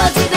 맞은